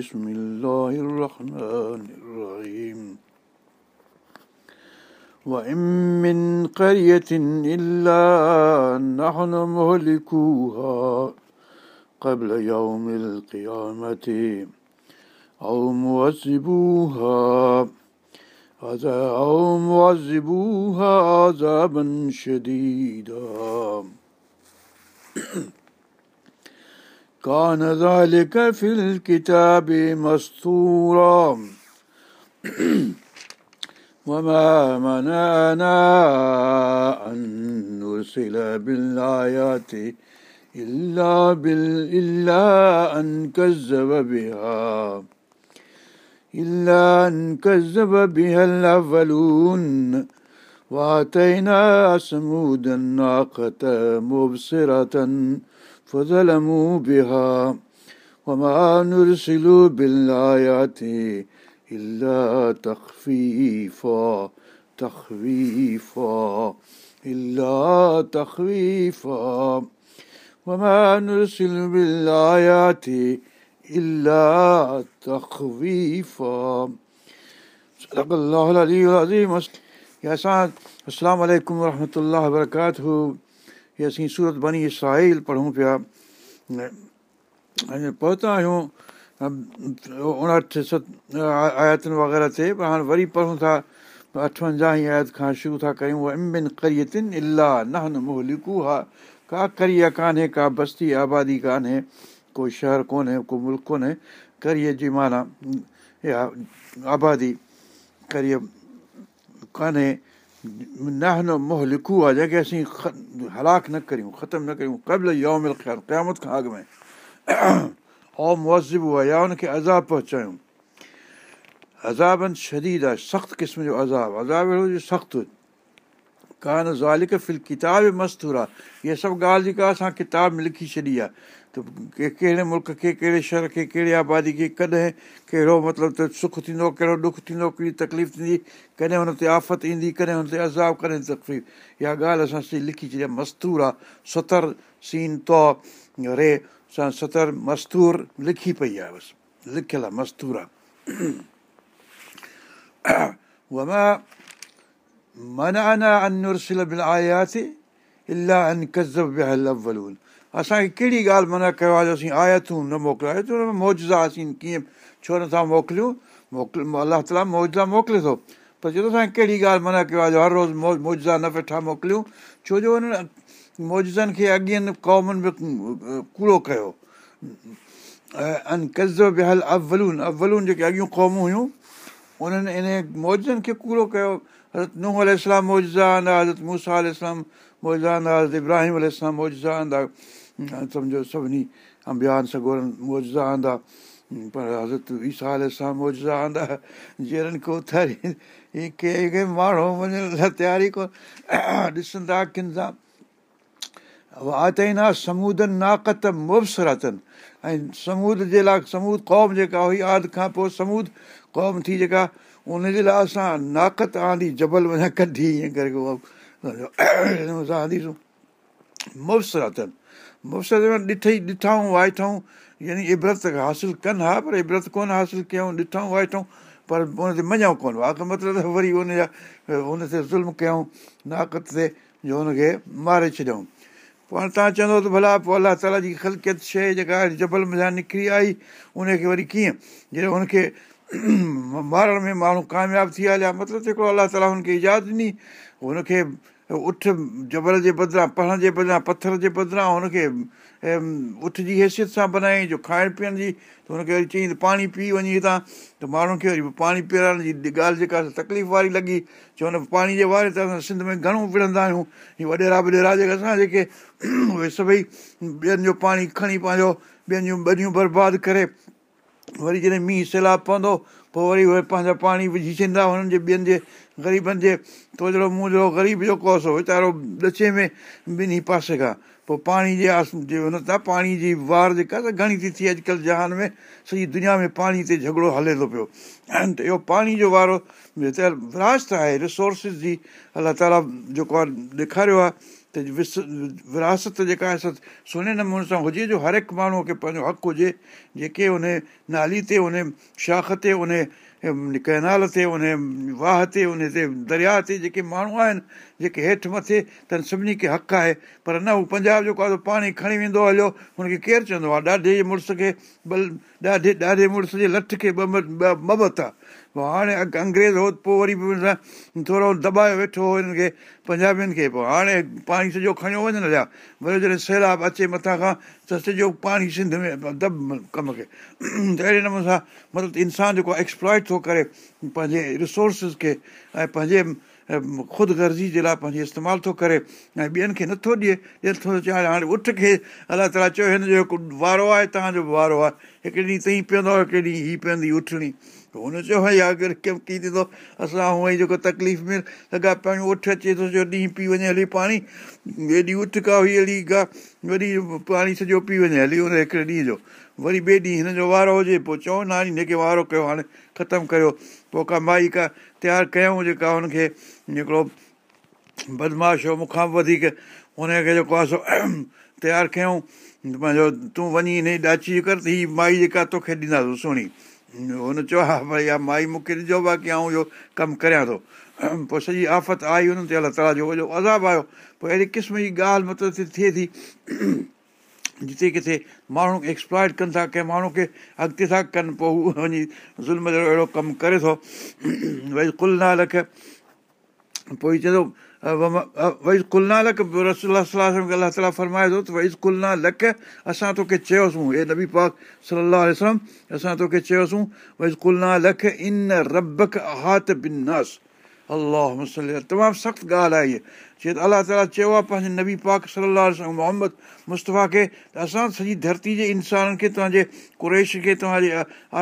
بسم الله الرحمن الرحيم. وإن من قرية إلا نحن مهلكوها قبل يوم القيامة أو معذبوها أو معذبوها عذابا شديدا. كان ذلك في الكتاب مسطورا وما منعنا أن نرسل بالآيات إلا, بال إلا أن كذب بها. إلا أن كذب بها الأولون. وآتينا ثمود الناقة مبصرة. فظلموا بها وما نرسل بالآيات إلا تخفيفا تخفيفا إلا تخفيفا. وما نرسل بالآيات إلا تخفيفا. صدق الله العلي العظيم. يا سعد السلام عليكم ورحمة الله وبركاته. हीअ असीं सूरत बनी इसराईल पढ़ूं पिया पहुता आहियूं उणहठि सत आयतुनि वग़ैरह ते पर हाणे वरी पढ़ूं था अठवंजाह आयत खां शुरू था कयूं इमिन करियतिन इलाह नहन मोहलिकू हा का करिया कान्हे का बस्ती आबादी कान्हे को शहर कोन्हे को मुल्क कोन्हे करीअ जी माना आबादी करीअ कान्हे ننهن موهه لکو آهي جنهن کي اسين هلاڪ نه ڪريون ختم نه ڪريون قبل قيامت کان اڳ ۾ او مزب آهي يا هن کي عذاب پهچايون ازابن شديد آهي سخت قسم جو عذاب عذاب اهڙو سخت ڪانه زالڪ فل ڪتاب مستور آهي اها سڀ ڳالهه جيڪا اسان ڪتاب ۾ لکي ڇڏي آهي ته ڪي ڪهڙي ملڪ کي ڪهڙي شهر کي ڪهڙي آبادي کي ڪڏهن ڪهڙو مطلب ته سک ٿيندو ڪهڙو ڏک ٿيندو ڪهڙي تڪليف ٿيندي ڪڏهن هن تي آفت ايندي ڪڏهن هن تي عذاب ڪڏهن تڪليف. اها ڳالهه اسان لکي ڇڏي آهي مستور آهي ستر سين تو ري سان ستر مستور لکي پئي آهي بس لکيل آهي مستور آهي. آياسين الاهه ان ڪزب اولون اسان کي ڪهڙي ڳالهه معنيٰ ڪيو آهي جو اسين آيتون نه موڪليو موزا اسين ڪيئن ڇو نٿا موڪليون؟ موڪل الله تالا موزا موڪلي ٿو. پر چئي ٿو اسان کي ڪهڙي ڳالهه معنيٰ ڪيو آهي جو هر روز موزا نه ويٺا موڪليون ڇو جو هن موجن کي اڳين قومن ۾ ڪوڙو ڪيو. بهل اولون اولون جيڪي اڳيون قومون هيون انهن ان موجن کي ڪوڙو ڪيو. حضرت ننهن ال موزا آندا حضرت موسيٰ اسلام موزا آندا حضرت ابراهيم ال موزا آندا سمجهو سڀني امبيان سگورن موزا آندا پر حضرت ايسا سان موزا آندا جهڙن ڪو اٿاري ڪي ڪي ماڻهو وڃڻ لاءِ تياري ڪونه ڏسندا اکين سان آتئينا سمودن ناقت مبسرتن ۽ سمود جي لاءِ سمود قوم جيڪا هئي آدي کان پوءِ سمود قوم ٿي جيڪا ان جي لاءِ اسان ناقت آندي جبل وڃان ڪڍي ائين ڪري آنديسون مبسرتن مفت ڏٺئي ڏٺئون وائٺئون يعني ابرت حاصل ڪن ها پر ابرت ڪونه حاصل ڪيون ڏٺئون وائٺئون پر هن تي مڃون ڪونه مطلب ته وري هن جا هن تي ظلم ڪيون ناقت تي جو هن کي ماري ڇڏيئون پوءِ هاڻي توهان چوندؤ ته ڀلا پوءِ الله تالا جي خلڪيت شيءِ جيڪا جبل مزا نڪري آئي ان کي وري ڪيئن؟ جڏهن هن کي مارڻ ۾ ماڻهو ڪامياب ٿي هليا مطلب ته هڪڙو الله تالا هن کي اجازت ڏني هن کي اٺ جبل جي بدران پڙهڻ جي بدران پٿر جي بدران هن کي اٺ جي حيثيت سان بنائي جو کائڻ پيئڻ جي ته هن کي وري چئي ته پاڻي پي وڃي هتان. ته ماڻهن کي وري پاڻي پيارڻ جي ڳالهه جيڪا تڪليف واري لڳي. ڇو هن پاڻي جي واري ته اسان سنڌ ۾ گهڻو وڙهندا آهيون. هيءَ وڏيرا وڏيرا جيڪي اسان جيڪي اهي سڀئي ٻين جو پاڻي کڻي پنهنجو ٻين جون ٻڊيون برباد ڪري وري جڏهن مينهن سيلاب پوندو پوءِ وري اهي پنهنجا پاڻي وجهي ڇڏيندا هنن جي ٻين جي غريبن جي توجڙو منهنجو غريب جيڪو آهي ويچارو ڏچي ۾ ٻنهي پاسي کان. پوءِ پاڻي جي آس جي هن تان پاڻي جي وار جيڪا ته گهڻي ٿي ٿئي اڄڪلهه جهان ۾ سڄي دنيا ۾ پاڻي تي جهڳڙو هلي ٿو پيو ته اهو پاڻي جو وارو ته وراثت آهي رسورسس جي الله تالا جيڪو آهي ڏيکاريو آهي ته وس وراثت جيڪا آهي سهڻي نموني سان هجي جو هر هڪ ماڻهوءَ کي پنهنجو حق هجي جيڪي ان نالي تي ان شاک تي ان ڪينال تي ان واهه تي ان تي دريا تي جيڪي ماڻهو آهن جيڪي هيٺ مٿي ته سڀني کي حق آهي پر نه هو پنجاب جيڪو آهي پاڻي کڻي ويندو هليو هن کي ڪير چوندو آهي ڏاڍي مڙس کي بل ڏاڍي ڏاڍي مڙس جي لٺ کي ٻه آهي پوءِ هاڻي انگريز هو پوءِ وري به ٿورو دٻايو ويٺو هو هنن کي پنجابين کي. پوءِ هاڻي پاڻي سڄو کڻيو وڃن هليا وري جڏهن سيلاب اچي مٿان کان ته سڄو پاڻي سنڌ ۾ دٻ ڪم کي. ته اهڙي نموني سان مطلب انسان جيڪو ايڪسپلائٽ ٿو ڪري پنهنجي رسورسس کي ۽ پنهنجي خود گرزي جي لاءِ پنهنجي استعمال ٿو ڪري ۽ ٻين کي نٿو ڏئي ڏئي ٿو چاهي هاڻي اٺ کي الله تالا چيو هن جو هڪ وارو آهي توهان جو وارو آهي. هڪڙي ڏينهن ٿئي پيئندو هڪڙي ڏينهن هيءَ پيئندي اٿڻي ته هن چيو اگر ڪيئن ٿيندو اسان هونئن ئي جيڪو تڪليف ۾ لڳا پيا اٺ اچي ٿو جو ڏينهن پي وڃي هلي پاڻي هيڏي اٺ ڪا هئي اهڙي ڪا وري پاڻي سڄو پي وڃي هلي هن هڪڙي ڏينهن جو. وري ٻئي ڏينهن هن جو وارو هجي پوءِ چئو نه هن کي وارو ڪيو هاڻي ختم ڪيو پوءِ ڪا مائي ڪا تيار ڪيون جيڪا هن کي هڪڙو بدمعاش هو مون کان به وڌيڪ هن کي جيڪو آهي سو تيار ڪيون پنهنجو تون وڃي هن جي ڏاچي ڪر ته هيءَ مائي جيڪا توکي ڏينداسين سهڻي. هن چيو ها ڀئي مائي مون کي ڏجو باقي آئون اهو ڪم ڪريان ٿو. پوءِ سڄي آفت آئي هن تي الله تالا جو عذاب آيو. پوءِ اهڙي قسم جي ڳالهه مطلب ٿئي ٿي جتي ڪٿي ماڻهو ايڪسپلائٽ ڪن ٿا ڪنهن ماڻهو کي اڳتي ٿا ڪن پوءِ هو وڃي ظلم اهڙو ڪم ڪري ٿو. ڀئي ڪل نا لک پوءِ چئي ٿو لک الله تالا فرمائي ٿو لک اسان توکي چيوسين هي نبي پاڪ صلاح وسلم اسان توکي چيوسين وئي ڪلنا لک ان ربڪ اهات بناس الله تمام سخت ڳالهه آهي اها جيئن ته الله تالا چيو آهي پنهنجي نبي پاڪ صلاح محمد مصطفيٰ کي ته اسان سڄي ڌرتي جي انسانن کي توهان جي ڪريش کي توهان جي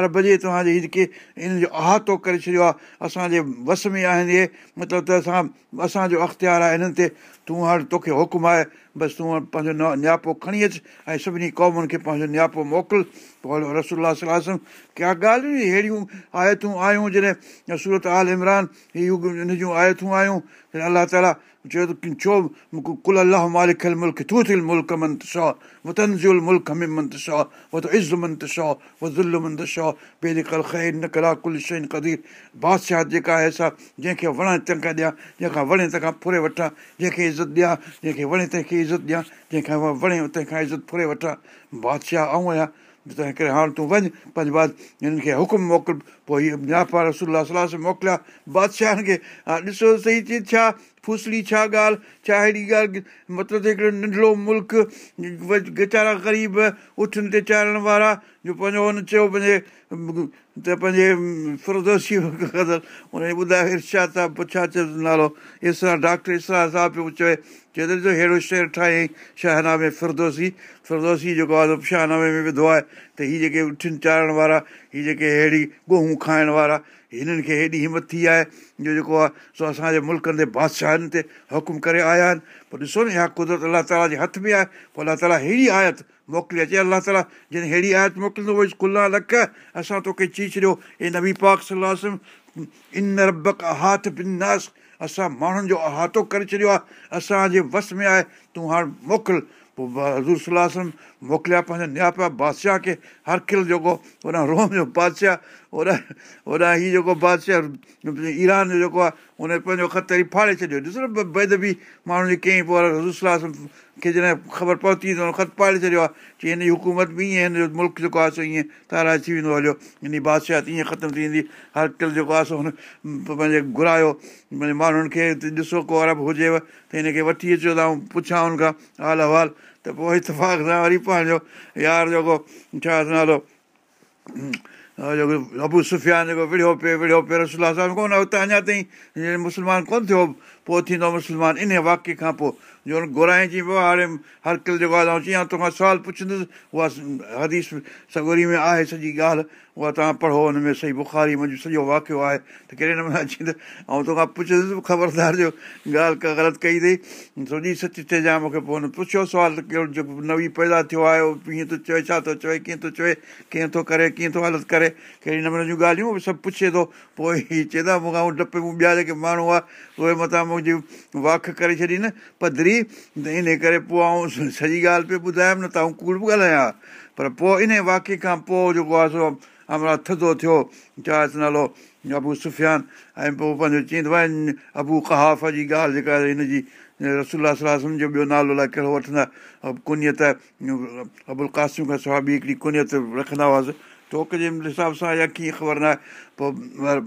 ارب جي توهان جي جيڪي ان جو اهاتو ڪري ڇڏيو آهي اسان جي وس ۾ آهن اهي مطلب ته اسان اسان جو اختيار آهي هنن تي تون هاڻي توکي حڪم آهي بس تون پنهنجو نه نياپو کڻي اچ ۽ سڀني قومن کي پنهنجو نياپو موڪل پوءِ رسولا صلاح ڪيا ڳالهيون اهڙيون آيتون آيون جڏهن سورت آل عمران هيءَ هن جون آيون الله تالا چيو ڇو ڪل الله مالڪ ملڪ تون ٿيل ملڪ منت شاهه وو تنزل ملڪ ۾ منت شاهه وو ته از منت شاهه وو زل منت شاهه پهرين ڪل خير نه ڪلا ڪل شيءِ قدير بادشاهه جيڪا آهي سا جنهن کي وڻي تنهن کان ڏيان جنهن کان وڻي تنهن کان فري وٺان جنهن کي عزت ڏيان جنهن کي وڻي تنهن کي عزت ڏيان جنهن کان وڻي تنهن کان عزت فري وٺان بادشاهه آئون آهيان تنهن ڪري هاڻي تون وڃ. پنهنجي بعد هنن کي حڪم موڪل. پوءِ هيءَ نياپا رسولا صلاح موڪليا. بادشاهن کي ها ڏسو صحيح چئي ڇا؟ فسلي ڇا ڳالهه؟ ڇا اهڙي ڳالهه مطلب ته هڪڙو ننڍڙو ملڪ ويچارا غريب اٺن تي چاڙهڻ وارا جو پنهنجو هن چيو پنهنجي ته پنهنجي فردوسي هن کي ٻڌايو ارشاد صاحب پڇا چيو؟ نالو اسرا ڊاڪٽر اسرا صاحب پيو چئي چئي ته ڏسو اهڙو شهر ٺاهيئين شاهنامي فردوسي فردوسي جيڪو آهي شاهنامي ۾ وڌو آهي ته هيءَ جيڪي اٺن چاڙهڻ وارا هيءَ جيڪي اهڙي ڳوهون کائڻ وارا هنن کي هيڏي همت ٿي آهي جو جيڪو آهي سو اسان جي ملڪن تي بادشاهن تي حڪم ڪري آيا آهن پوءِ ڏسو نه اها قدرت الله تالا جي هٿ ۾ آهي پوءِ الله تالا اهڙي آيت موڪلي اچي الله تالا جڏهن اهڙي آيت موڪليندو وري ڪلا لک اسان توکي چئي ڇڏيو هي نبي پاڪ ربڪ هاٿ بناس اسان ماڻهن جو اهاتو ڪري ڇڏيو آهي. اسان جي وس ۾ آهي. تون هاڻي موڪل. پوءِ حضور صلاح موڪليا پنهنجا نياپيا بادشاهه کي هر کل جيڪو هوڏان روم جو بادشاهه هوڏان هوڏان هيءُ جيڪو بادشاهه ايران جو جيڪو آهي هن پنهنجو خط وري ڦاڙي ڇڏيو. ڏسو نه بعد به ماڻهو جي ڪئي پوءِ حضور صلاح کي جڏهن خبر پهتي ته هن خط ڦاڙي ڇڏيو آهي چئي هن جي حڪومت به ائين هن جو ملڪ جيڪو آهي سو ائين تارا اچي ويندو هليو. هن جي بادشاهه ائين ختم ٿي ويندي. هر ڪل جيڪو آهي سو هن پنهنجي گهرايو. پنهنجي ماڻهن کي ڏسو ڪو ارب هجيو ته هن کي وٺي اچو ته پڇان هن کان حال احوال. ته پوءِ اتفاق سان وري پنهنجو يار جيڪو ڇا نالو جيڪو ابو سفيان جيڪو وڙهيو پيو وڙهيو پيو رسولا صاحب ڪونه هتي اڃا تائين مسلمان ڪونه ٿيو پوءِ ٿيندو مسلمان. ان واڪيه کان پوءِ جو گهرائي چئي پيو هاڻي هر ڪل جيڪو آهي چئي توکان سوال پڇندس اها حديث سگوري ۾ آهي سڄي ڳالهه اها توهان پڙهو هن ۾ صحيح بکاري منهنجو سڄو واقعو آهي. ته ڪهڙي نموني اچي ته ۽ توکان پڇندس خبردار جو ڳالهه ڪا غلط ڪئي اٿئي. سڄي سچ چئجانئ مون کي پوءِ هن پڇيو سوال ڪهڙو جيڪو نوي پيدا ٿيو آهي ڪيئن ٿو چئي ڇا ٿو چئي ڪيئن ٿو چئي ڪيئن ٿو ڪري ڪيئن ٿو حالت ڪري ڪهڙي نموني جون ڳالهيون سڀ پڇي ٿو. پوءِ هيءَ چوندا مون کان ڊپي ٻيا جيڪي ماڻهو آهي اهي مٿان منهنجي واک ڪري ڇڏي نه پڌري ته ان ڪري پوءِ آئون سڄي ڳالهه پيو ٻڌايم نه ته آئون ڪوڙ به ڳالهايان. پر پوءِ ان واڪيه کان پوءِ جيڪو آهي سو امرا ٿڌو ٿيو ڇا نالو ابو سفيان ۽ پوءِ پنهنجو چئيندو آهي ابو ڪهاف جي ڳالهه جيڪا هن جي رسولا صلاح جو ٻيو نالو الائي ڪهڙو وٺندا. ڪنيت ابل قاسم کان سواءِ ٻي هڪڙي ڪنيت رکندا هئاسين ٽوڪ جي حساب سان يا ڪيئن خبر نه آهي پوءِ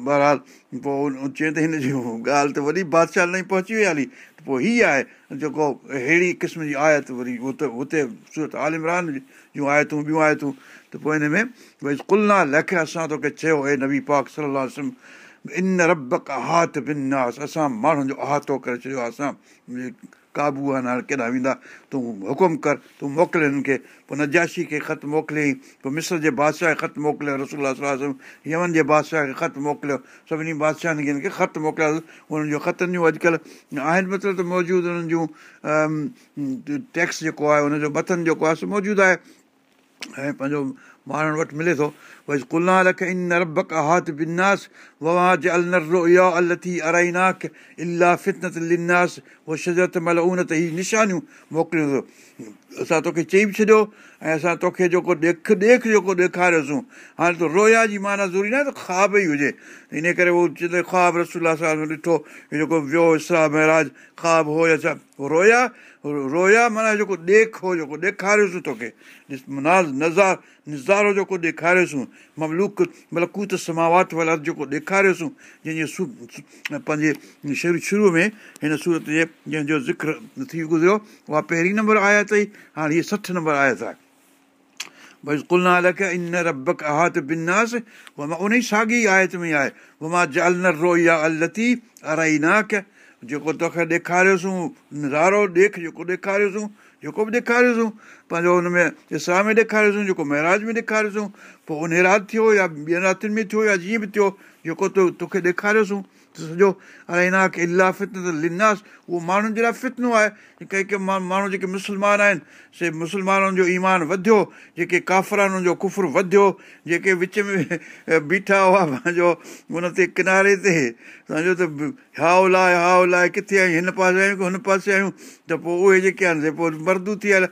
بهرحال پوءِ چئي ته هن جي ڳالهه ته وڏي بادشاهه تائين پهچي وئي هلي ته پوءِ هيءَ آهي جيڪو اهڙي قسم جي آيت وري هتي هتي سورت آلمران جون آيتون ٻيون آيتون ته پوءِ هن ۾ ڀئي ڪلنا لک اسان توکي چيو هي نبي پاڪ صلاح ان رب اهات بناس اسان ماڻهن جو اهاتو ڪري ڇڏيو آهي اسان قابو آهي هاڻي ڪيڏانهن ويندا تون حڪم ڪر تون موڪلي هنن کي پوءِ نجاشي کي خط موڪليئين پوءِ مسر جي بادشاهه کي خط موڪليو صلاح يمن جي بادشاهه کي خط موڪليو سڀني بادشاهن کي هن کي خط موڪليو انهن جو خطن جون اڄڪلهه آهن مطلب ته موجود انهن جون ٽيڪس جيڪو آهي هن جو مٿن جيڪو آهي موجود آهي ۽ پنهنجو ماڻهن وٽ ملي ٿو ڀئي ڪلا لک ان ربڪ بناس وواج ال نرو يا ال ٿي ارائيناڪ الاهه فتنت لناس اهو شجرت مهل ان ته هيءَ نشانيون موڪليو ٿو اسان توکي چئي به ڇڏيو ۽ اسان توکي جيڪو ڏيک ڏيک جيڪو ڏيکاريوسين هاڻي ته رويا جي معنيٰ ضروري نه آهي ته خواب ئي هجي ان ڪري اهو چئي خواب رسولا صاحب ڏٺو جيڪو ويو اسرا مهراج خواب هو يا ڇا رويا رويا معنيٰ جيڪو ڏيک هو جيڪو ڏيکاريوسين توکي ناز نزار نظارو جيڪو ڏيکاريوسين مملوڪ ملڪوت سماوات والا جيڪو ڏيکاريوسين جنهن جي پنهنجي شروع شروع ۾ هن سورت جي جنهن جو ذڪر ٿي گذريو اها پهرين نمبر آيا اٿئي هاڻي هيءَ سٺ نمبر آيت آهي. ڀئي ان ربڪ اهات بناس اها مان ان ئي ساڳي آيت ۾ آهي. جيڪو توکي ڏيکاريوسين نظارو ڏيک جيڪو ڏيکاريوسين جيڪو به ڏيکاريوسين پنهنجو هن ۾ اسلام ۾ ڏيکاريوسين جيڪو مهاراج ۾ ڏيکاريوسين پوءِ ان رات ٿيو يا ٻين راتين ۾ ٿيو يا جيئن به ٿيو جيڪو تو توکي ڏيکاريوسين سڄو الائي کي الاهه فتن ته لناس اهو ماڻهن جي لاءِ فتنو آهي. ڪنهن ڪنهن ماڻهو جيڪي مسلمان آهن سي مسلمانن جو ايمان وڌيو جيڪي ڪافران جو ڪفر وڌيو جيڪي وچ ۾ بيٺا هئا پنهنجو هن تي ڪناري تي. سمجهو ته هائو لاءِ هائو لاءِ ڪٿي آهيون هن پاسي آهيون ڪه هن پاسي آهيون؟ ته پوءِ اهي جيڪي آهن پوءِ مردو ٿي هل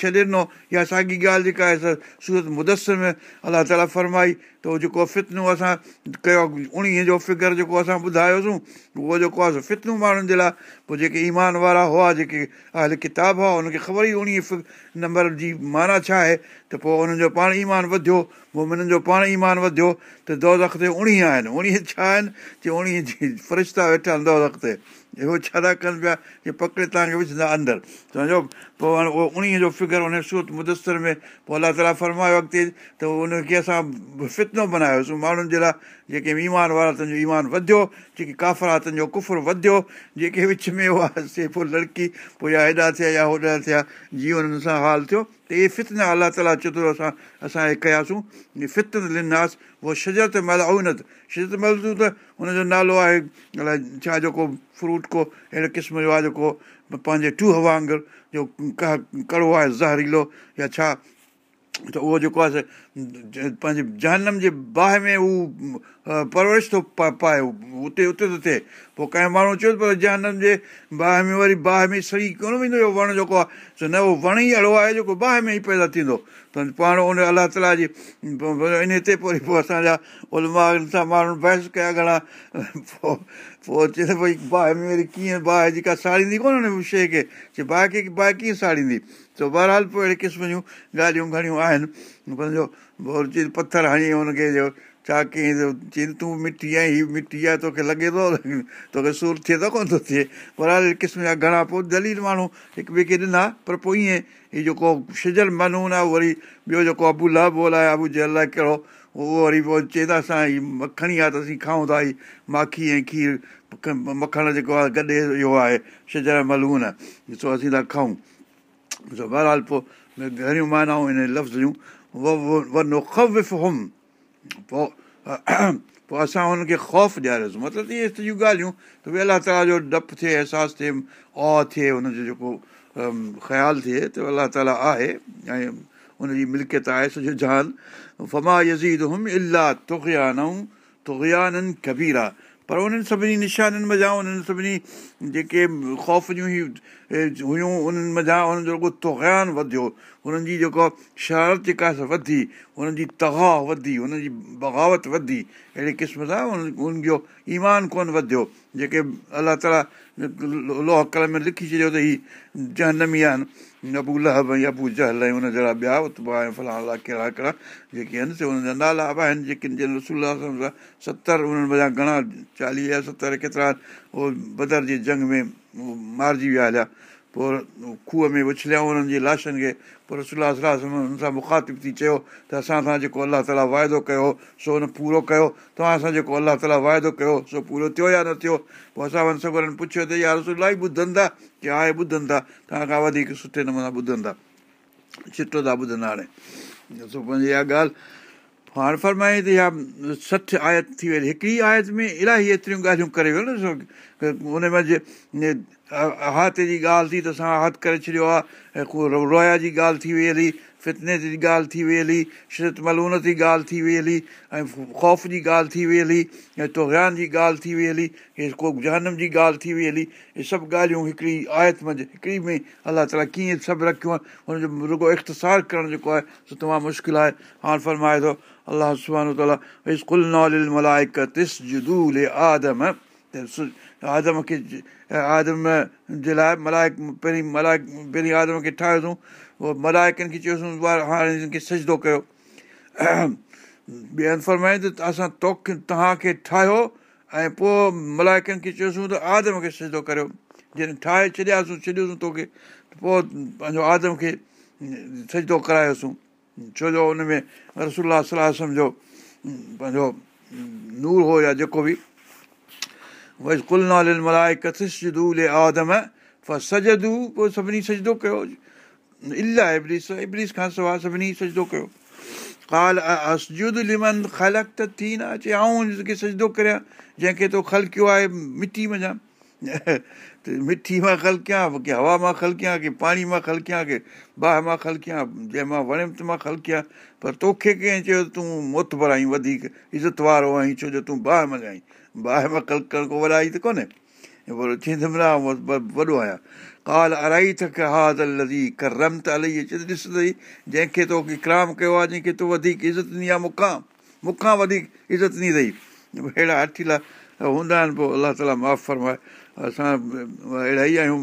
ڇڏي ڏنو. يا ساڳي ڳالهه جيڪا آهي سورت مدسر ۾ الله تالا فرمائي ته اهو جيڪو فتنون اسان ڪيو اڻويهه جو فگر جيڪو اسان ٻڌايوسين اهو جيڪو آهي فتنون ماڻهن جي لاءِ. پوءِ جيڪي ايمان وارا هئا جيڪي حال ڪتاب هئا هن کي خبر ئي اڻويهه نمبر جي معنيٰ ڇا آهي. ته پوءِ انهن جو پاڻ ايمان وڌيو مومنن جو پاڻ ايمان وڌيو ته دولک تي اڻويهه آهن. اڻويهه ڇا آهن؟ ڪه اڻويهه جي فرشتا ويٺا آهن دولک تي اهو ڇا ٿا ڪن پيا ڪه پڪڙي توهان کي وجهندا اندر سمجهو پوءِ هاڻي اهو اڻويهه جو فگر هن سورت مدستر ۾ پوءِ الله تالا فرمايو اڳتي ته ان کي اسان فتنو بنايوسين ماڻهن جي لاءِ جيڪي ايمان وارا تنهنجو ايمان وڌيو جيڪي ڪافرا تنهنجو ڪفر وڌيو جيڪي وچ ۾ هئا سي پوءِ لڙڪي پوءِ يا هيڏا ٿيا يا هوڏا ٿيا جيئن هنن سان حال ٿيو اهي فتنا الله تالا چئي ٿو اسان اسان اهي ڪياسين فتن لناس اهو شجرت مهل اونت شجرت مهل ته هن جو نالو آهي الائي ڇا جيڪو فروٽ ڪو اهڙي قسم جو آهي جيڪو پنهنجي ٽوهه وانگر جو ڪڙو آهي زهريلو يا ڇا ته اهو جيڪو آهي پنهنجي جهنم جي باهه ۾ هو پرورش ٿو پائي اتي اتي ٿو ٿئي. پوءِ ڪنهن ماڻهو چيو پر جهنم جي باهه ۾ وري باهه ۾ صحيح ڪونه ويندو وڻ جيڪو آهي نه اهو وڻ ئي اهڙو آهي جيڪو باهه ۾ ئي پيدا ٿيندو پاڻ ان الله تالا جي ان تي پوءِ وري پوءِ اسان جا علماء سان ماڻهو بحث ڪيا گهڻا پوءِ پوءِ چئي ته ڀئي باهه ۾ وري ڪيئن باهه جيڪا ساڙيندي ڪونه هن شيءِ کي؟ چئي باهه کي باهه ڪيئن ساڙيندي ته بهرحال پوءِ اهڙي قسم جون ڳالهيون گهڻيون آهن. پنهنجو پٿر هڻي هن کي ڇا ڪيئين چئي تون مٺي آهي هيءَ مٺي آهي توکي لڳي ٿو توکي سور ٿئي ٿو ڪونه ٿو ٿئي بهرحال اهڙي قسم جا گهڻا پوءِ دليل ماڻهو هڪ ٻئي کي ڏنا پر پوءِ ائين هيءُ جيڪو سجل منون آهي وري ٻيو جيڪو ابو لهبول آهي ابو جي الائي ڪهڙو اهو وري پوءِ چئي ٿا اسان هيءَ مکڻي آهي ته اسين کائون ٿا هيءَ ماکي ۽ کير مکڻ جيڪو آهي گڏي اهو آهي سجل ملون ڏسو اسين ٿا کائون ڏسو بهرحال پوءِ گهڻيون مانائون هن لفظ جون پوءِ پوءِ اسان هن کي خوف ڏياريوسين مطلب اهي سڄيون ڳالهيون ته ڀئي الله تالا جو ڊپ ٿئي احساس ٿئي او ٿئي هن جو جيڪو خيال ٿئي ته الله تالا آهي ۽ هن جي ملڪيت آهي سڄو جهان فما يزيد هم الاهه تغيانئون تغيانن ڪبير پر انهن سڀني نشانن مزا انهن سڀني جيڪي خوف جون ئي هيون انهن مزا انهن جو رڳو طغيان وڌيو. هنن جي جيڪو شرارت جيڪا وڌي هنن جي توهان وڌي هنن جي بغاوت وڌي. اهڙي قسم سان ان انهن جو ايمان ڪونه وڌيو جيڪي الله تالا لوهه ڪل ۾ لکي ڇڏيو ته هيءَ جهنمي آهن. ابو لهب ۽ ابو جهل ۽ هن جهڙا ٻيا اتبا ۽ فلاڻا ڪهڙا ڪهڙا جيڪي آهن سي هنن جا نالا به آهن جيڪي ستر انهن وڃان گهڻا چاليهه ستر ڪيترا اهو بدر جي جنگ ۾ مارجي ويا هليا پوءِ کوهه ۾ اڇليائون انهن جي لاشن کي پوءِ رسولا هن سان مکاتب ٿي چيو ته اسان سان جيڪو الله تالا واعدو ڪيو سو هن پورو ڪيو توهان سان جيڪو الله تالا واعدو ڪيو سو پورو ٿيو يا نه ٿيو پوءِ اسان وڃي سگورن پڇيو ته يار رسولا ئي ٻڌن ٿا ڪه آهي ٻڌن ٿا توهان کان وڌيڪ سٺي نموني ٻڌن ٿا چٽو ٿا ٻڌن هاڻي پنهنجي اها ڳالهه هاڻي فرمائي ته اها سٺ آيت ٿي وئي هڪڙي آيت ۾ الاهي ايتريون ڳالهيون ڪري ويو نه هن ۾ هٿ جي ڳالهه ٿي ته اسان هٿ ڪري ڇڏيو آهي ڪو رويا جي ڳالهه ٿي وئي هلي فتني جي ڳالهه ٿي وئي هلي شرت ملون جي ڳالهه ٿي وئي هلي ۽ خوف جي ڳالهه ٿي وئي هلي ۽ توهران جي ڳالهه ٿي وئي هلي هي ڪو جهنم جي ڳالهه ٿي وئي هلي اهي سڀ ڳالهيون هڪڙي آيت منجهه هڪڙي ۾ الله تالا ڪيئن سڀ رکيو آهي هن جو رڳو اختصار ڪرڻ جيڪو آهي سو تمام مشڪل آهي هاڻي فرمائي ٿو الله جدول آدم جي لاءِ ملائڪ پهرين ملائڪ پهرين آدم کي ٺاهيوسين اهو ملائڪن کي چيوسين هاڻي سجدو ڪيو فرمائي ته اسان توکي توهان کي ٺاهيو ۽ پوءِ ملائڪن کي چيوسين ته آدم کي سجدو ڪريو جڏهن ٺاهي ڇڏياسين ڇڏيوسين توکي پوءِ پنهنجو آدم کي سجدو ڪرايوسين ڇو جو هن ۾ رسولا صلاح سمجهو پنهنجو نور هو يا جيڪو به سجدو پوءِ سڀني سجدو ڪيو. الاهه کان سواءِ سڀني سجدو ڪيو. سجدو ڪريان جنهن کي تو خلڪيو آهي مٽي ته مٺي مان خلڪيان ڪه هوا مان خلڪيان ڪه پاڻي مان خلڪيان ڪه باهه مان خلڪيان جنهن مان وڻي ته مان خلڪيان. پر توکي ڪنهن چيو تون موتبر آهين وڌيڪ عزت وارو آهين ڇو جو تون باهه ۾ ڳاهين باهه مان خلڪڻ ڪو وڏائي ته ڪونهي. ٿيندم وڏو آهيان ڪال ارائي ٿڪ ها لزي ڪرم ته الائي اچي ڏس اٿئي جنهن کي تو اڪرام ڪيو آهي جنهن کي تون وڌيڪ عزت ڏني آهي مون کان مون کان وڌيڪ عزت اٿئي اهڙا اٺيلا هوندا آهن پوءِ الله تالا معاف فرمائي اسان اهڙا ئي آهيون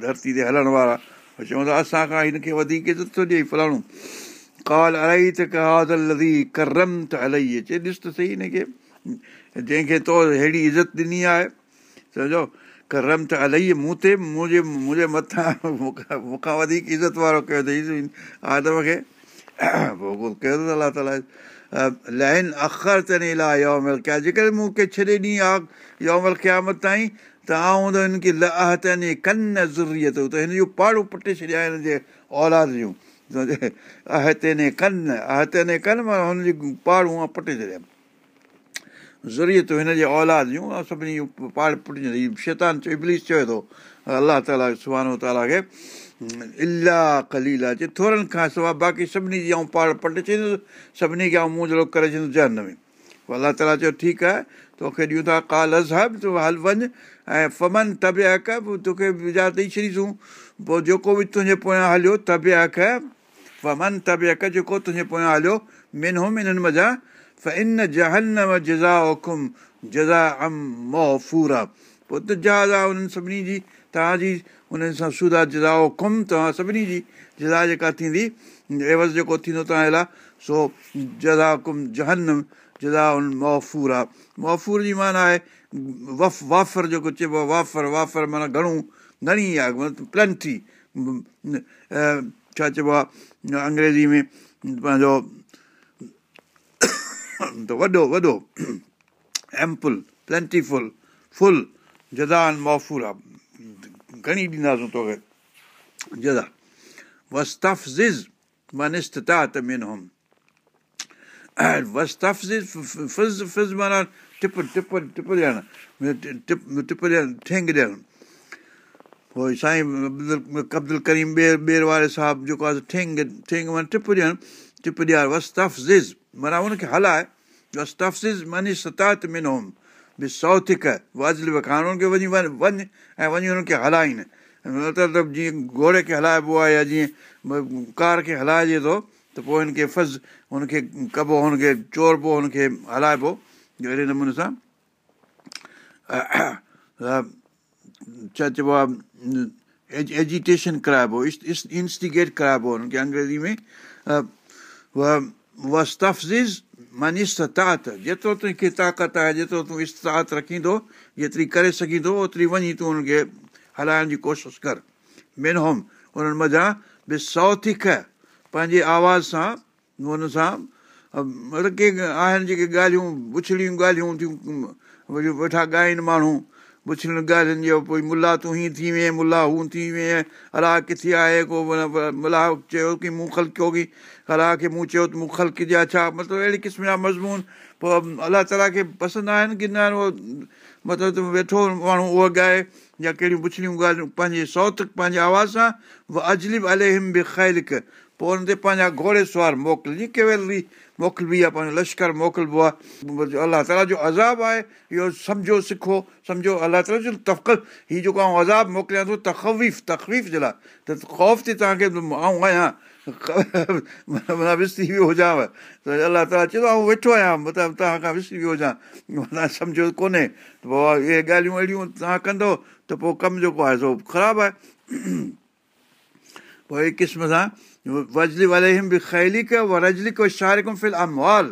ڌرتي تي هلڻ وارا. ٿا اسان کان هن کي وڌيڪ عزت ٿو ڏئي فلاڻو. ڪال ارائي ته لزي ڪرم ته الائي اچي ڏس ته صحيح هن کي. جنهن کي تو اهڙي عزت ڏني آهي سمجهو ڪرم ته الائي مون تي منهنجي منهنجي مٿان مون کان وڌيڪ عزت وارو ڪيو اٿئي آدم کي. الله جيڪڏهن مون کي ڇڏي ڏينهن آهي يومل قيامت تائين ته آئون ته هن کي ڪن زروريت ته هن جون پاڙون پٽي ڇڏيا هن جي اولاد جون اهتي ني ڪن اهتي ڪن مان هن جي پاڙون پٽي ڇڏيا هن جي اولاد جون سڀني پاڙ پٽجي شيطان چيو ابليس چيو ٿو الله تالا سبانو تالا کي الاهه چئي ٿورن کان سواءِ باقي سڀني جي آئون پاڙ پٽي چئيندس سڀني کي آئون منهن جهڙو ڪري ڇڏيندس جنهن ۾ پوءِ الله تالا چيو ٺيڪ آهي توکي ڏيون ٿا ڪال تون هل وڃ ۽ فمن طبي اک پوءِ توکي وجهان ڏيئي ڇڏيسون پوءِ جيڪو به تنهنجي پويان هليو طبي اک فمن طبي اک جيڪو تنهنجي پويان هليو من منن مزا ان جنهن جزا حڪم جزا ام مهفور آهي پوءِ ته جهاز آهي انهن سڀني جي توهان جي انهن سان سڌا جزا حڪم توهان سڀني جي جزا جيڪا ٿيندي عيوض جيڪو ٿيندو توهان جي لاءِ سو جزا حڪم جنهن جزا مهفور آهي مهفور جي معنيٰ آهي وف وافر جيڪو چئبو آهي وافر وافر معنيٰ گهڻو گهڻي آهي پلنٿي ڇا چئبو آهي انگريزي ۾ پنهنجو ته وڏو وڏو ايمپل پلينٽيفل فل جزان موفور آهي. گهڻي ڏينداسين توکي؟ جزا. وستفزز مانستا ته مين هوم وستفزز فز فز معنيٰ ٽپ ٽپ ٽپ ڏيڻ ٽپ ڏيڻ ٺينگ ڏيڻ پوءِ سائين عبدل ڪريم ٻير ٻير واري صاحب جيڪو آهي ٺينگ ٺينگ معنيٰ ٽپ ڏيڻ ٽپ ڏيار وستفزز معنيٰ هن کي هلائي ماني ستات من به سوٿڪ واجل هاڻي هن کي وڃي وڃ وڃ ۽ وڃي هن کي هلائين مطلب جيئن گهوڙي کي هلائبو آهي يا جيئن ڪار کي هلائجي ٿو ته پوءِ هن کي فز هن کي ڪبو هن کي چوربو هن کي هلائبو اهڙي نموني سان ڇا چئبو آهي ايج ايجٽيشن ڪرائبو انسٽگيٽ ڪرائبو هن کي انگريزي ۾ وستفزز ماني ستات جيترو تنهنکي طاقت آهي جيترو تون استات رکيندو جيتري ڪري سگهيندو اوتري وڃي تون هن کي هلائڻ جي ڪوشش ڪر مين هوم انهن مزا به سؤ ٿک پنهنجي آواز سان هن سان آهن جيڪي ڳالهيون اڇڙيون ڳالهيون ٿيون ويٺا ڳائين ماڻهو پڇڻ ڳالهين جو پوءِ ملا تون هيئن ٿي وئين ملا هونئن ٿي وئين الله ڪٿي آهي ڪو ملا چيو ڪه مون خلڪيو ڪه الله کي مون چيو ته مون خلڪجا ڇا مطلب اهڙي قسم جا مضمون پوءِ الله تالا کي پسند آهن ڪه نه اهو مطلب ويٺو ماڻهو اهو ڳائي يا ڪهڙيون پڇڙيون ڳالهيون پنهنجي سوت پنهنجي آواز سان اجلب اليهم به خيلڪ پوءِ هن تي پنهنجا گهوڙي سوار موڪل جيئن ڪيول موڪلبي آهي پنهنجو لشڪر موڪلبو آهي الله تالا جو عذاب آهي اهو سمجهو سکو سمجهو الله تالا جو تفقل هيءُ جيڪو آئون عذاب موڪليان ٿو تکويف تکويف جي لاءِ ته خوف تي توهان کي آئون آهيان معنيٰ وسري ويو هجانو ته الله تالا چئي ٿو آئون ويٺو آهيان مطلب توهان کان وسري ويو هجان معنيٰ سمجهو ڪونهي پوءِ اهي ڳالهيون اهڙيون توهان ڪندؤ ته پوءِ ڪم جيڪو آهي سو خراب آهي پوءِ قسم سان وجلي والي هم به خيلي ڪيو رجلي ڪو شارڪ فل اموال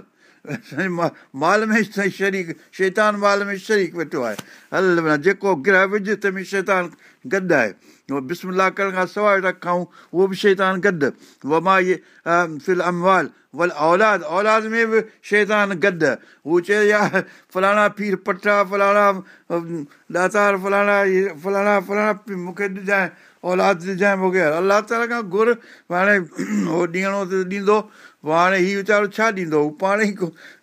مال ۾ شريڪ شيطان مال ۾ شريڪ ويٺو آهي هل جيڪو گرهه وجهه ته ۾ شيطان گڏ آهي بسملا ڪرڻ کان سواءِ ويٺا کائون اهو به شيطان گڏ اهو مان اهي فل اموال ول اولاد اولاد ۾ به شيطان گڏ هو چئي يا فلاڻا پير پٽا فلاڻا داتار فلاڻا فلاڻا فلاڻا مون کي ڏجانءِ اولاد ڏجانءِ مون کي الله تالا کان گهر هاڻي اهو ڏيڻو ته ڏيندو پوءِ هاڻي هيءُ ويچارو ڇا ڏيندو هو پاڻ ئي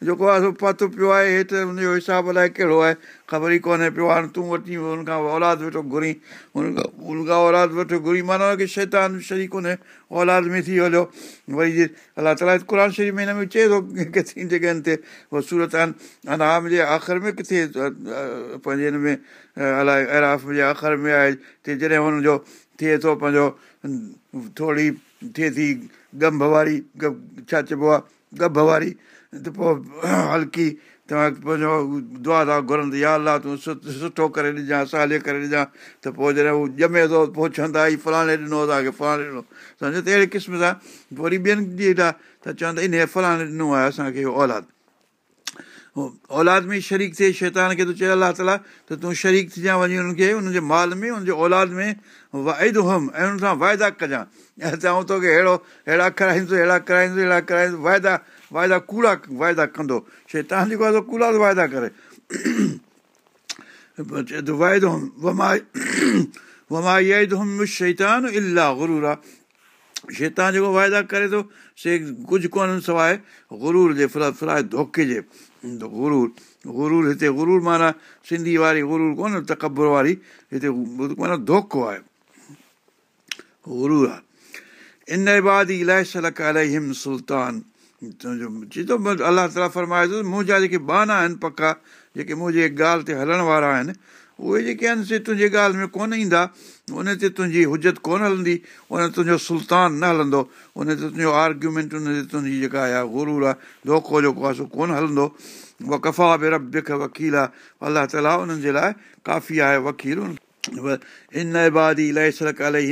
جيڪو آهي پاتو پيو آهي هيٺ هن جو حساب الائي ڪهڙو آهي خبر ئي ڪونهي پيو هاڻي تون وٺي هن کان اولاد ويٺو گهري هن کان اولاد ويٺو گهري معنيٰ هن کي شيطان شريڪ ڪونهي اولاد ۾ ٿي هليو. وري الله تالا قر شريف ۾ هن ۾ چئي ٿو ڪيتري جڳهين تي. اهو سورت انام جي آخر ۾ ڪٿي پنهنجي هن ۾ الائي ايراف جي آخر ۾ آهي تي جڏهن هن جو ٿئي ٿو پنهنجو ٿوري ٿئي ٿي گنڀ واري ڇا چئبو آهي گڀ واري ته پوءِ هلڪي توهان پنهنجو دعا ٿا گهرن يا الله تون سٺو ڪري ڏجانءِ سالي ڪري ڏجانءِ ته پوءِ جڏهن هو ڄمي ٿو پوءِ چوندا هيءُ فلاڻي ڏنو توهان کي فلاڻي ڏنو. سمجهو ته اهڙي قسم سان وري ٻين ڏينهن ڏيندا ته چوندا ان فلاڻي ڏنو آهي اسان کي اهو اولاد اولاد ۾ شريڪ ٿئي شيطان کي ٿو چئي الله تالا ته تون شريڪ ٿيجانئ وڃي هن کي هن جي مال ۾ هن جي اولاد ۾. واعدو هئم ۽ هن سان وائدا ڪجانءِ ۽ ته آئون توکي اهڙو اهڙا ڪرائيندس اهڙا ڪرائيندس اهڙا ڪرائيندس وائدا وائدا ڪوڙا وائدا ڪندو. شيطان جيڪو آهي ڪوڙا وائدا ڪري. چئي ٿو واعدو وما هئم شيطان الاهه گرور. آهي شيطان جيڪو وائدا ڪري ٿو سي ڪجهه ڪونهن سواءِ گرور جي فلائي ڌوکي جي گرور گرور هتي گرور معنيٰ سنڌي واري گرور ڪونهي تڪبر واري هتي معنيٰ ڌوکو آهي گرور آهي ان بعد الاهي سلڪ هم سلطان چئي ٿو الله تالا فرمائي ٿو منهنجا جيڪي بانا آهن پڪا جيڪي منهنجي ڳالهه تي هلڻ وارا آهن اهي جيڪي آهن سي تنهنجي ڳالهه ۾ ڪونه ايندا. ان تي تنهنجي حجت ڪونه هلندي. ان تنهنجو سلطان نه هلندو. ان تي تنهنجو آرگيومينٽ ان تي تنهنجي جيڪا آهي گرور آهي ڌوکو جيڪو آهي سو ڪونه هلندو. اها ڪفا به رب وڪيل آهي. الله تالا انهن جي لاءِ ڪافي آهي وڪيل ان ابادي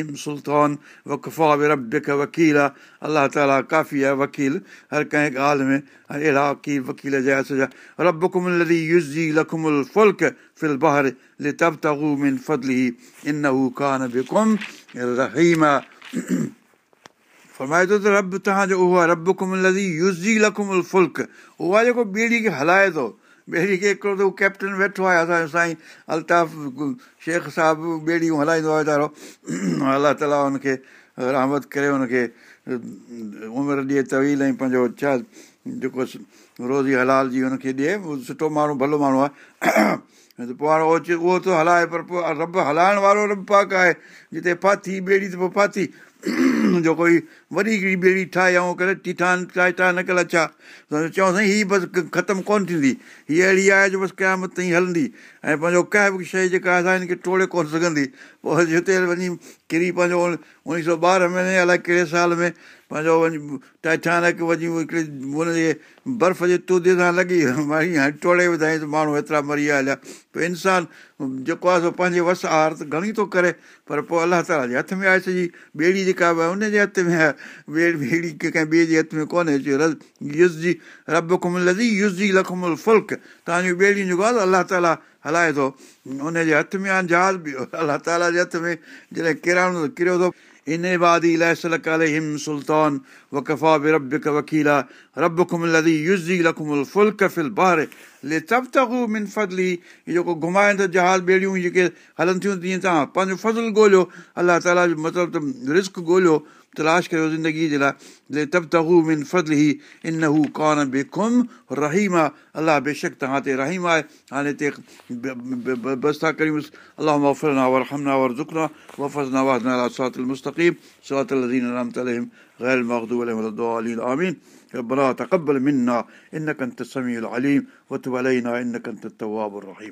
هم سلطان وقفا به رب وڪيل آهي الله تالا ڪافي آهي وڪيل هر ڪنهن ڳالهه ۾ اهڙا اهو جيڪو ٻيڙي کي هلائي ٿو ٻيڙي کي هڪڙو ته اهو ڪيپٽن ويٺو آهي اسان جو سائين الطاف شيخ صاحب ٻيڙيون هلائيندو آهي ويچارو الله تالا هن کي رحمت ڪري هن کي عمر ڏئي طويل ۽ پنهنجو ڇا جيڪو روزي هلال جي هن کي ڏئي سٺو ماڻهو ڀلو ماڻهو آهي ته پوءِ هاڻي اهو اهو ٿو هلائي پر پوءِ رب هلائڻ وارو رب پاڪ آهي جتي فاٿي ٻيڙي ته پوءِ فاٿي جو ڪوئي وڏي هڪڙي ٻيڙي ٺاهي ۽ ٽيٺان نه ڪيل ڇا سائين هيءَ بس ختم ڪونه ٿيندي هيءَ اهڙي آهي جو بس قيامت تائين هلندي ۽ پنهنجو ڪنهن به شيءِ جيڪا اسان هن کي ٽوڙي ڪونه سگهندي پوءِ هتي وڃي ڪري پنهنجو اڻويهه سؤ ٻارهن ۾ الائي ڪهڙي سال ۾ پنهنجو وڃي ٽائٽانڪ وڃي هڪڙي هن جي برف جي تدي سان لڳي وري هاڻي ٽوڙي وڌائين ماڻهو ايترا مري ويا هليا پوءِ انسان جيڪو آهي سو پنهنجي وس هار ته گهڻي ٿو ڪري پر پوءِ الله تالا جي هٿ ۾ آهي سڄي ٻيڙي جيڪا آهي ان جي هٿ ۾ ٻيڙي ٻيڙي ڪنهن ٻئي جي هٿ ۾ ڪونهي لکمل فلڪ. توهان جون ٻيڙيون جيڪو آهي الله تالا هلائي ٿو. ان جي هٿ ۾ آهي جهاز به الله تالا جي هٿ ۾ جڏهن ڪراڻو ڪريو ٿو ان بادي به رب وڪيلا اهو جيڪو گهمائيندو جهاز ٻيڙيون جيڪي هلن ٿيون تيئن توهان پنهنجو فضل ڳولهيو الله تالا جو مطلب ته رسڪ ڳولهيو तलाश कयो ज़िंदगीअ जे लाइ ले तब तकू मिन फज़ल ई इन हू कान बेखुम रहीम आहे अलाह बेशक तव्हां ते रहीम आहे हाणे हिते बसि था करियूं अलाह वफ़रना वरहमना वरज़ुकना वफ़ज़ना वाहना सरात المستقيم صراط الذين أنعمت عليهم غير المغضوب عليهم ولا الضالين آمين ربنا تقبل منا إنك أنت السميع العليم وتب علينا إنك أنت التواب الرحيم